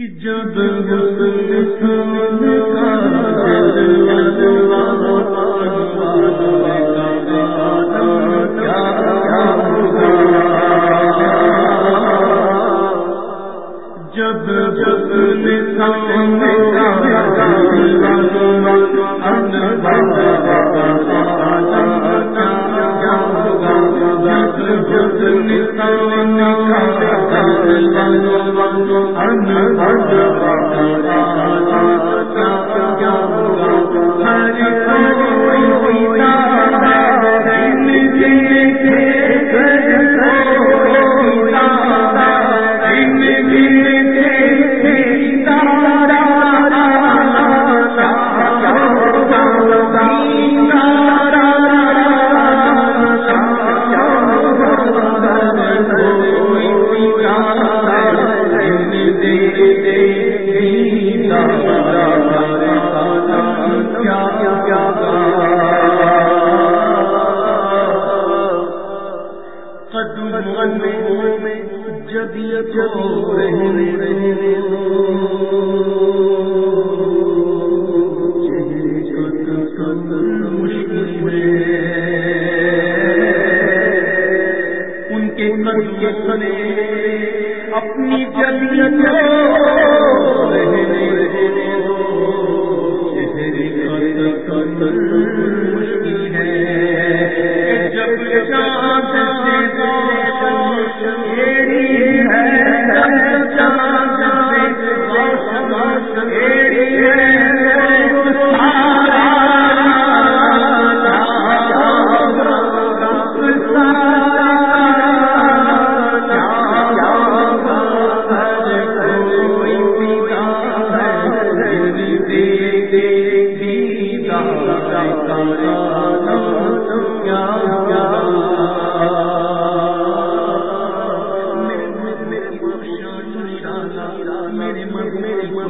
جب حسن کا جب جب ان اپنی جلیت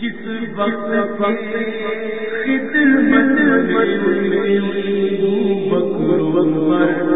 جس وقت جس بکر